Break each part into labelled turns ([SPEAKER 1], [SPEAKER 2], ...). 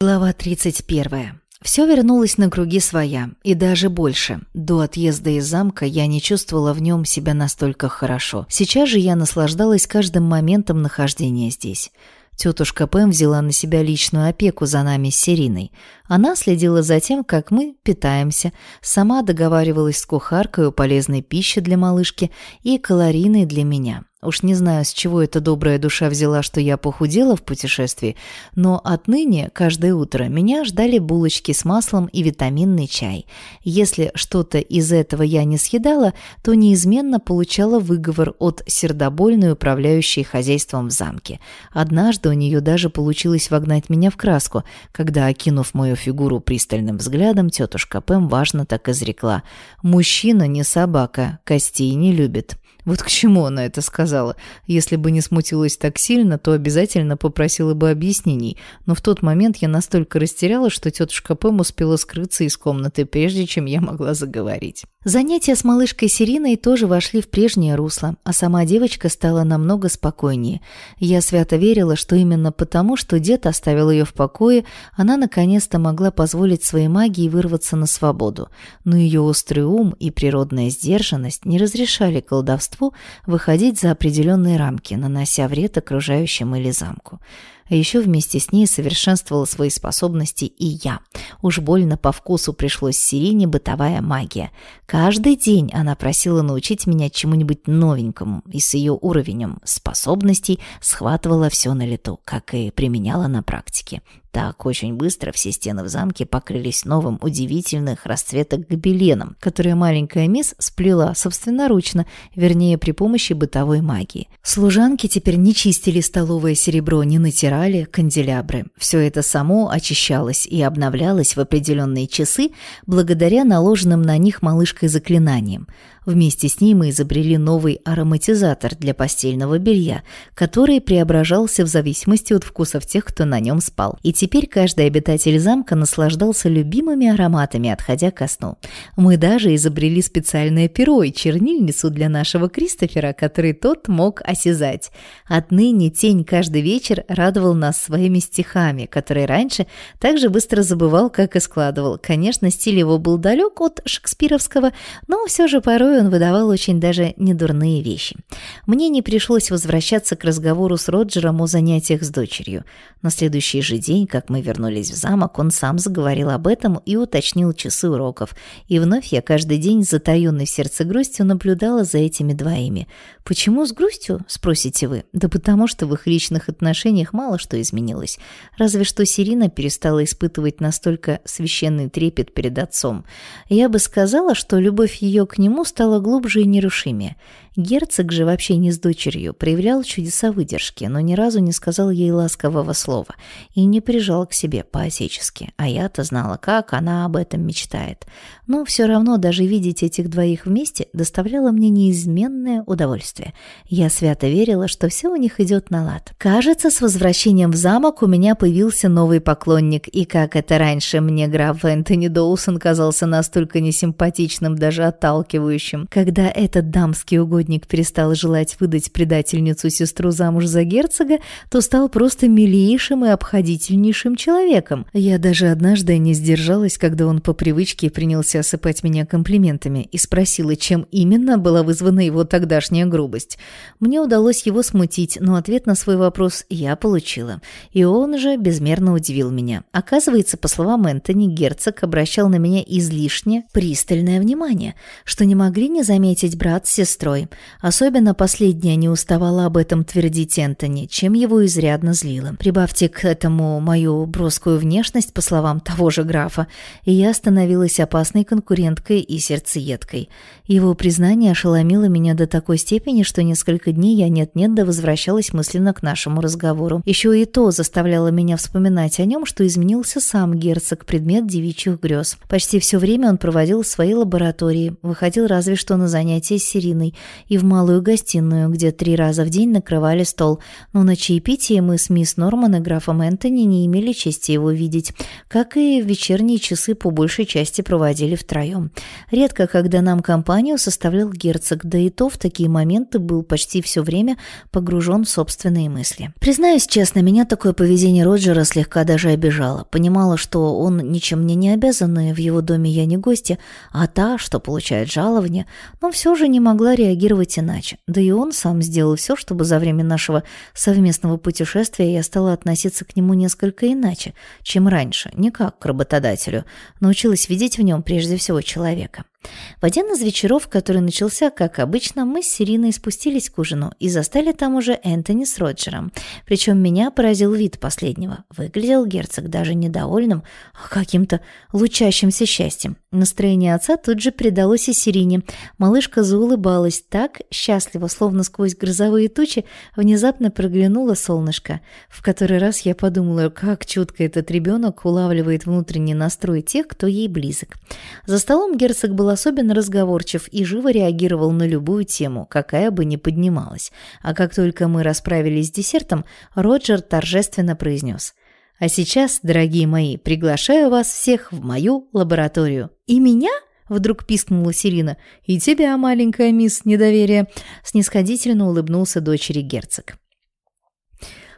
[SPEAKER 1] Глава 31. Все вернулось на круги своя, и даже больше. До отъезда из замка я не чувствовала в нем себя настолько хорошо. Сейчас же я наслаждалась каждым моментом нахождения здесь. Тетушка Пэм взяла на себя личную опеку за нами с Сериной. Она следила за тем, как мы питаемся, сама договаривалась с кухаркой о полезной пище для малышки и калорийной для меня. Уж не знаю, с чего эта добрая душа взяла, что я похудела в путешествии, но отныне каждое утро меня ждали булочки с маслом и витаминный чай. Если что-то из этого я не съедала, то неизменно получала выговор от сердобольной управляющей хозяйством в замке. Однажды у нее даже получилось вогнать меня в краску, когда, окинув мою фигуру пристальным взглядом, тетушка Пэм важно так изрекла «Мужчина не собака, костей не любит». Вот к чему она это сказала? Если бы не смутилась так сильно, то обязательно попросила бы объяснений. Но в тот момент я настолько растерялась, что тетушка Пэм успела скрыться из комнаты, прежде чем я могла заговорить. Занятия с малышкой Сириной тоже вошли в прежнее русло, а сама девочка стала намного спокойнее. Я свято верила, что именно потому, что дед оставил ее в покое, она наконец-то могла позволить своей магии вырваться на свободу. Но ее острый ум и природная сдержанность не разрешали колдовству существу выходить за определенные рамки, нанося вред окружающим или замку. А еще вместе с ней совершенствовала свои способности и я. Уж больно по вкусу пришлось Сирине бытовая магия. Каждый день она просила научить меня чему-нибудь новенькому, и с ее уровнем способностей схватывала все на лету, как и применяла на практике. Так очень быстро все стены в замке покрылись новым удивительных расцветок гобеленом, которые маленькая мисс сплела собственноручно, вернее при помощи бытовой магии. Служанки теперь не чистили столовое серебро, не натирали канделябры. Все это само очищалось и обновлялось в определенные часы благодаря наложенным на них малышкой заклинаниям. Вместе с ней мы изобрели новый ароматизатор для постельного белья, который преображался в зависимости от вкусов тех, кто на нем спал. И теперь каждый обитатель замка наслаждался любимыми ароматами, отходя ко сну. Мы даже изобрели специальное перо и чернильницу для нашего Кристофера, который тот мог осязать. Отныне тень каждый вечер радовал нас своими стихами, которые раньше так же быстро забывал, как и складывал. Конечно, стиль его был далек от шекспировского, но все же порой он выдавал очень даже недурные вещи. Мне не пришлось возвращаться к разговору с Роджером о занятиях с дочерью. На следующий же день, как мы вернулись в замок, он сам заговорил об этом и уточнил часы уроков. И вновь я каждый день затаенной в сердце грустью наблюдала за этими двоими. Почему с грустью, спросите вы? Да потому что в их личных отношениях мало что изменилось. Разве что Сирина перестала испытывать настолько священный трепет перед отцом. Я бы сказала, что любовь ее к нему стала глубже и нерушимее. Герцог же вообще не с дочерью проявлял чудеса выдержки, но ни разу не сказал ей ласкового слова и не прижал к себе по-отечески, а я-то знала, как она об этом мечтает. Но все равно даже видеть этих двоих вместе доставляло мне неизменное удовольствие. Я свято верила, что все у них идет на лад. Кажется, с возвращением в замок у меня появился новый поклонник, и как это раньше мне граф Энтони Доусон казался настолько несимпатичным, даже отталкивающим, когда этот дамский угодник Охотник перестал желать выдать предательницу сестру замуж за герцога, то стал просто милейшим и обходительнейшим человеком. Я даже однажды не сдержалась, когда он по привычке принялся осыпать меня комплиментами и спросила, чем именно была вызвана его тогдашняя грубость. Мне удалось его смутить, но ответ на свой вопрос я получила. И он же безмерно удивил меня. Оказывается, по словам Энтони, герцог обращал на меня излишне пристальное внимание, что не могли не заметить брат с сестрой. Особенно последняя не уставала об этом твердить Энтони, чем его изрядно злило. Прибавьте к этому мою броскую внешность, по словам того же графа, и я становилась опасной конкуренткой и сердцеедкой. Его признание ошеломило меня до такой степени, что несколько дней я нет-нет да возвращалась мысленно к нашему разговору. Еще и то заставляло меня вспоминать о нем, что изменился сам герцог, предмет девичьих грез. Почти все время он проводил в своей лаборатории, выходил разве что на занятия с Сириной – и в малую гостиную, где три раза в день накрывали стол, но на чаепитии мы с мисс Норман и графом Энтони не имели чести его видеть, как и в вечерние часы по большей части проводили втроем. Редко, когда нам компанию составлял герцог, да и то в такие моменты был почти все время погружен в собственные мысли. Признаюсь честно, меня такое поведение Роджера слегка даже обижало. Понимала, что он ничем мне не обязан, и в его доме я не гостья, а та, что получает жалование, но все же не могла реагировать иначе. Да и он сам сделал все, чтобы за время нашего совместного путешествия я стала относиться к нему несколько иначе, чем раньше, не как к работодателю. Научилась видеть в нем прежде всего человека. В один из вечеров, который начался, как обычно, мы с Сириной спустились к ужину и застали там уже Энтони с Роджером. Причем меня поразил вид последнего. Выглядел герцог даже недовольным, а каким-то лучащимся счастьем. Настроение отца тут же передалось и Сирине. Малышка заулыбалась так счастливо, словно сквозь грозовые тучи внезапно проглянуло солнышко. В который раз я подумала, как чутко этот ребенок улавливает внутренний настрой тех, кто ей близок. За столом герцог был особенно разговорчив и живо реагировал на любую тему, какая бы ни поднималась. А как только мы расправились с десертом, Роджер торжественно произнес – а сейчас, дорогие мои, приглашаю вас всех в мою лабораторию. И меня? Вдруг пискнула Сирина. «И тебя, маленькая мисс недоверие!» Снисходительно улыбнулся дочери герцог.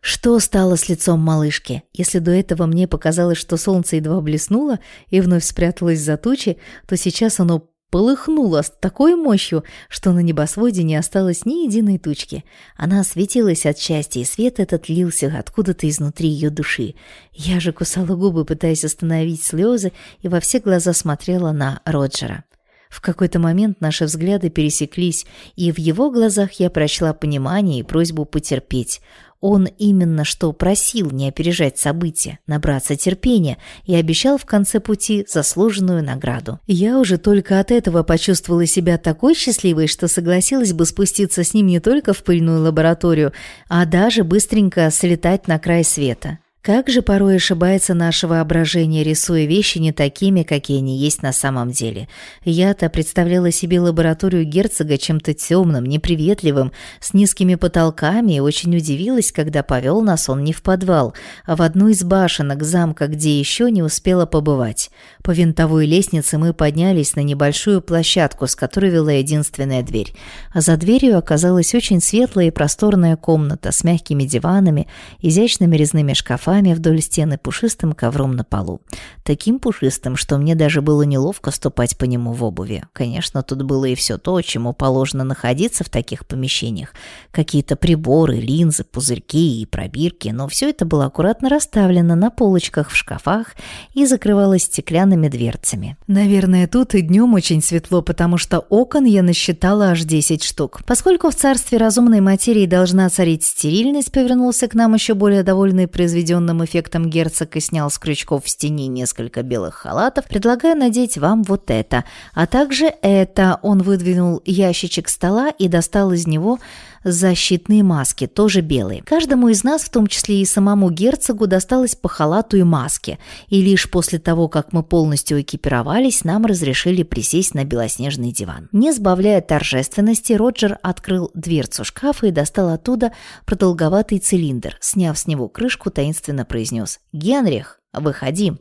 [SPEAKER 1] Что стало с лицом малышки? Если до этого мне показалось, что солнце едва блеснуло и вновь спряталось за тучи, то сейчас оно полыхнуло с такой мощью, что на небосводе не осталось ни единой тучки. Она светилась от счастья, и свет этот лился откуда-то изнутри ее души. Я же кусала губы, пытаясь остановить слезы, и во все глаза смотрела на Роджера. В какой-то момент наши взгляды пересеклись, и в его глазах я прочла понимание и просьбу потерпеть. Он именно что просил не опережать события, набраться терпения и обещал в конце пути заслуженную награду. Я уже только от этого почувствовала себя такой счастливой, что согласилась бы спуститься с ним не только в пыльную лабораторию, а даже быстренько слетать на край света. Как же порой ошибается наше воображение, рисуя вещи не такими, какие они есть на самом деле. Я-то представляла себе лабораторию герцога чем-то темным, неприветливым, с низкими потолками и очень удивилась, когда повел нас он не в подвал, а в одну из башенок замка, где еще не успела побывать. По винтовой лестнице мы поднялись на небольшую площадку, с которой вела единственная дверь. А за дверью оказалась очень светлая и просторная комната с мягкими диванами, изящными резными шкафами, шкафами вдоль стены пушистым ковром на полу. Таким пушистым, что мне даже было неловко ступать по нему в обуви. Конечно, тут было и все то, чему положено находиться в таких помещениях. Какие-то приборы, линзы, пузырьки и пробирки, но все это было аккуратно расставлено на полочках в шкафах и закрывалось стеклянными дверцами. Наверное, тут и днем очень светло, потому что окон я насчитала аж 10 штук. Поскольку в царстве разумной материи должна царить стерильность, повернулся к нам еще более довольный произведен произведенным эффектом герцог и снял с крючков в стене несколько белых халатов, предлагаю надеть вам вот это, а также это. Он выдвинул ящичек стола и достал из него защитные маски, тоже белые. Каждому из нас, в том числе и самому герцогу, досталось по халату и маске, и лишь после того, как мы полностью экипировались, нам разрешили присесть на белоснежный диван. Не сбавляя торжественности, Роджер открыл дверцу шкафа и достал оттуда продолговатый цилиндр. Сняв с него крышку, таинственно произнес «Генрих, выходи!»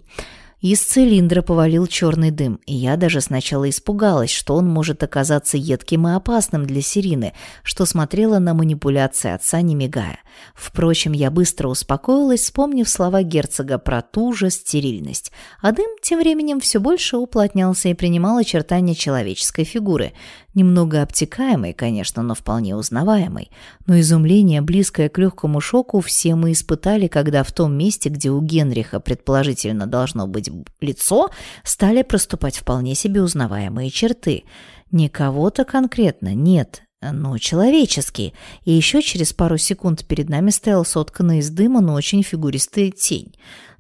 [SPEAKER 1] Из цилиндра повалил черный дым, и я даже сначала испугалась, что он может оказаться едким и опасным для Сирины, что смотрела на манипуляции отца, не мигая. Впрочем, я быстро успокоилась, вспомнив слова герцога про ту же стерильность. А дым тем временем все больше уплотнялся и принимал очертания человеческой фигуры. Немного обтекаемый, конечно, но вполне узнаваемый. Но изумление, близкое к легкому шоку, все мы испытали, когда в том месте, где у Генриха предположительно должно быть лицо, стали проступать вполне себе узнаваемые черты. Не кого-то конкретно, нет, но человеческие. И еще через пару секунд перед нами стоял сотканный из дыма, но очень фигуристая тень.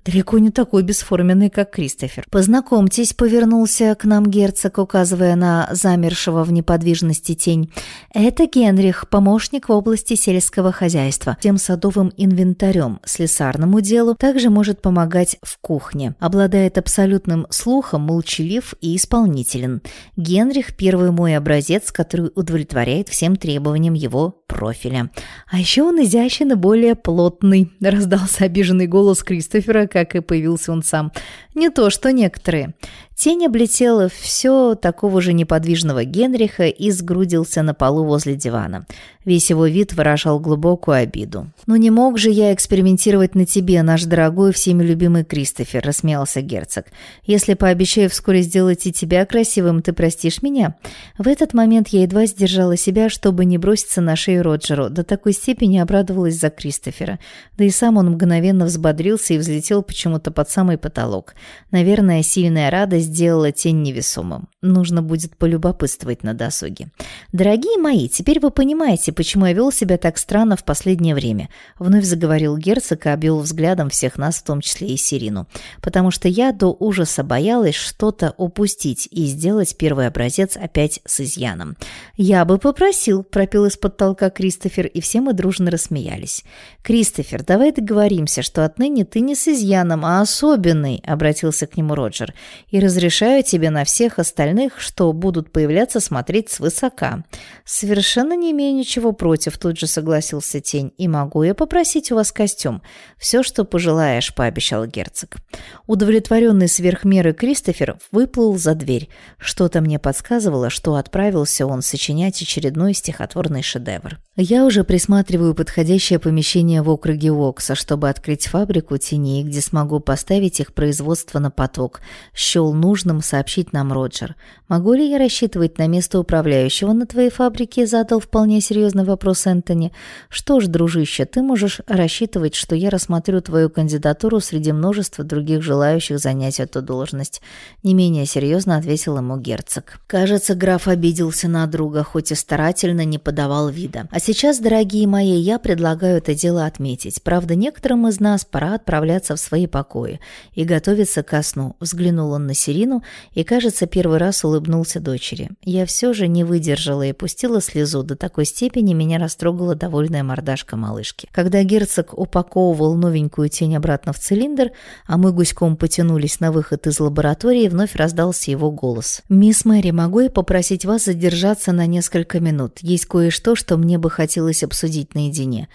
[SPEAKER 1] Далеко не такой бесформенный, как Кристофер. «Познакомьтесь», — повернулся к нам герцог, указывая на замершего в неподвижности тень. «Это Генрих, помощник в области сельского хозяйства. Тем садовым инвентарем, слесарному делу, также может помогать в кухне. Обладает абсолютным слухом, молчалив и исполнителен. Генрих – первый мой образец, который удовлетворяет всем требованиям его профиля. А еще он изящен и более плотный», – раздался обиженный голос Кристофера, как и появился он сам. «Не то, что некоторые». Тень облетела все такого же неподвижного Генриха и сгрудился на полу возле дивана. Весь его вид выражал глубокую обиду. «Ну не мог же я экспериментировать на тебе, наш дорогой всеми любимый Кристофер», – рассмеялся герцог. «Если пообещаю вскоре сделать и тебя красивым, ты простишь меня?» В этот момент я едва сдержала себя, чтобы не броситься на шею Роджеру. До такой степени обрадовалась за Кристофера. Да и сам он мгновенно взбодрился и взлетел почему-то под самый потолок. Наверное, сильная радость сделала тень невесомым. Нужно будет полюбопытствовать на досуге. «Дорогие мои, теперь вы понимаете, почему я вел себя так странно в последнее время», вновь заговорил герцог и обвел взглядом всех нас, в том числе и Сирину. «Потому что я до ужаса боялась что-то упустить и сделать первый образец опять с изъяном. Я бы попросил», – пропил из-под толка Кристофер, и все мы дружно рассмеялись. «Кристофер, давай договоримся, что отныне ты не с изъяном, а особенный», – обратился к нему Роджер, – «и разрешаю тебе на всех остальных, что будут появляться, смотреть свысока». «Совершенно не имею ничего против», – тут же согласился Тень, – «и могу я попросить у вас костюм?» «Все, что пожелаешь», – пообещал герцог. Удовлетворенный сверх меры Кристофер выплыл за дверь. Что-то мне подсказывало, что отправился он сочинять очередной стихотворный шедевр. Я уже присматриваю подходящее помещение в округе Окса, чтобы открыть фабрику теней, где смогу поставить их производство на поток. Счел нужным сообщить нам Роджер. «Могу ли я рассчитывать на место управляющего на твоей фабрике?» задал вполне серьезный вопрос Энтони. «Что ж, дружище, ты можешь рассчитывать, что я рассмотрю твою кандидатуру среди множества других желающих занять эту должность». Не менее серьезно ответил ему герцог. Кажется, граф обиделся на друга, хоть и старательно не подавал вида. А сейчас, дорогие мои, я предлагаю это дело отметить. Правда, некоторым из нас пора отправляться в свои покои и готовиться ко сну. Взглянул он на Сирину и, кажется, первый раз улыбнулся дочери. Я все же не выдержала и пустила слезу. До такой степени меня растрогала довольная мордашка малышки. Когда герцог упаковывал новенькую тень обратно в цилиндр, а мы гуськом потянулись на выход из лаборатории, вновь раздался его голос. «Мисс Мэри, могу я попросить вас задержаться на несколько минут? Есть кое-что, что мне бы хотелось обсудить наедине.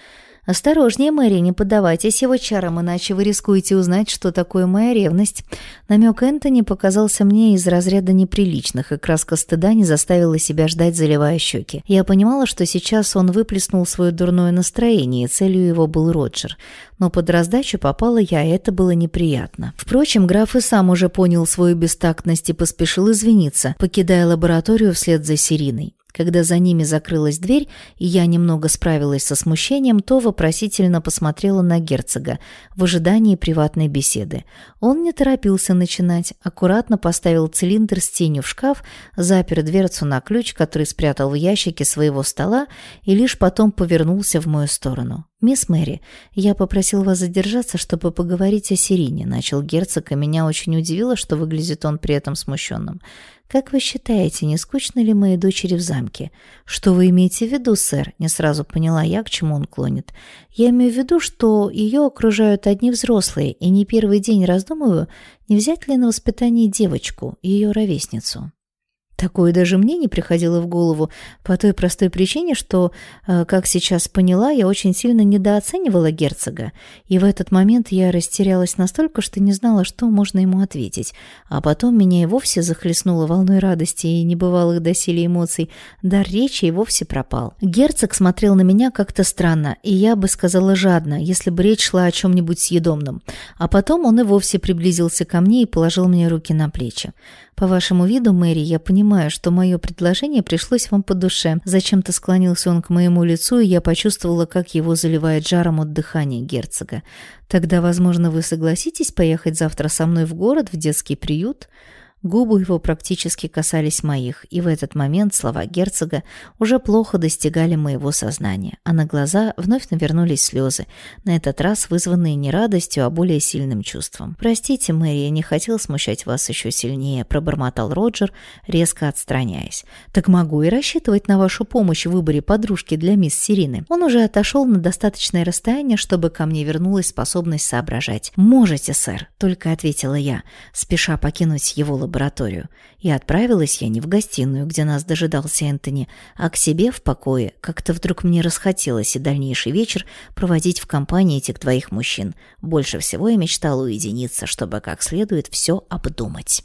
[SPEAKER 1] «Осторожнее, Мэри, не поддавайтесь его чарам, иначе вы рискуете узнать, что такое моя ревность». Намек Энтони показался мне из разряда неприличных, и краска стыда не заставила себя ждать, заливая щеки. Я понимала, что сейчас он выплеснул свое дурное настроение, и целью его был Роджер. Но под раздачу попала я, и это было неприятно. Впрочем, граф и сам уже понял свою бестактность и поспешил извиниться, покидая лабораторию вслед за Сириной. Когда за ними закрылась дверь, и я немного справилась со смущением, то вопросительно посмотрела на герцога в ожидании приватной беседы. Он не торопился начинать, аккуратно поставил цилиндр с тенью в шкаф, запер дверцу на ключ, который спрятал в ящике своего стола, и лишь потом повернулся в мою сторону. «Мисс Мэри, я попросил вас задержаться, чтобы поговорить о Сирине», — начал герцог, и меня очень удивило, что выглядит он при этом смущенным. «Как вы считаете, не скучно ли моей дочери в замке?» «Что вы имеете в виду, сэр?» Не сразу поняла я, к чему он клонит. «Я имею в виду, что ее окружают одни взрослые, и не первый день раздумываю, не взять ли на воспитание девочку, ее ровесницу». Такое даже мне не приходило в голову по той простой причине, что, э, как сейчас поняла, я очень сильно недооценивала герцога, и в этот момент я растерялась настолько, что не знала, что можно ему ответить. А потом меня и вовсе захлестнуло волной радости и небывалых доселе эмоций. Дар речи и вовсе пропал. Герцог смотрел на меня как-то странно, и я бы сказала жадно, если бы речь шла о чем-нибудь съедобном. А потом он и вовсе приблизился ко мне и положил мне руки на плечи. По вашему виду, Мэри, я понимаю, что мое предложение пришлось вам по душе. Зачем-то склонился он к моему лицу, и я почувствовала, как его заливает жаром от дыхания герцога. Тогда, возможно, вы согласитесь поехать завтра со мной в город, в детский приют?» Губы его практически касались моих, и в этот момент слова герцога уже плохо достигали моего сознания, а на глаза вновь навернулись слезы, на этот раз вызванные не радостью, а более сильным чувством. «Простите, Мэри, я не хотел смущать вас еще сильнее», – пробормотал Роджер, резко отстраняясь. «Так могу и рассчитывать на вашу помощь в выборе подружки для мисс Сирины». Он уже отошел на достаточное расстояние, чтобы ко мне вернулась способность соображать. «Можете, сэр», – только ответила я, спеша покинуть его лабораторию лабораторию, и отправилась я не в гостиную, где нас дожидался Энтони, а к себе в покое. Как-то вдруг мне расхотелось и дальнейший вечер проводить в компании этих двоих мужчин. Больше всего я мечтала уединиться, чтобы как следует все обдумать.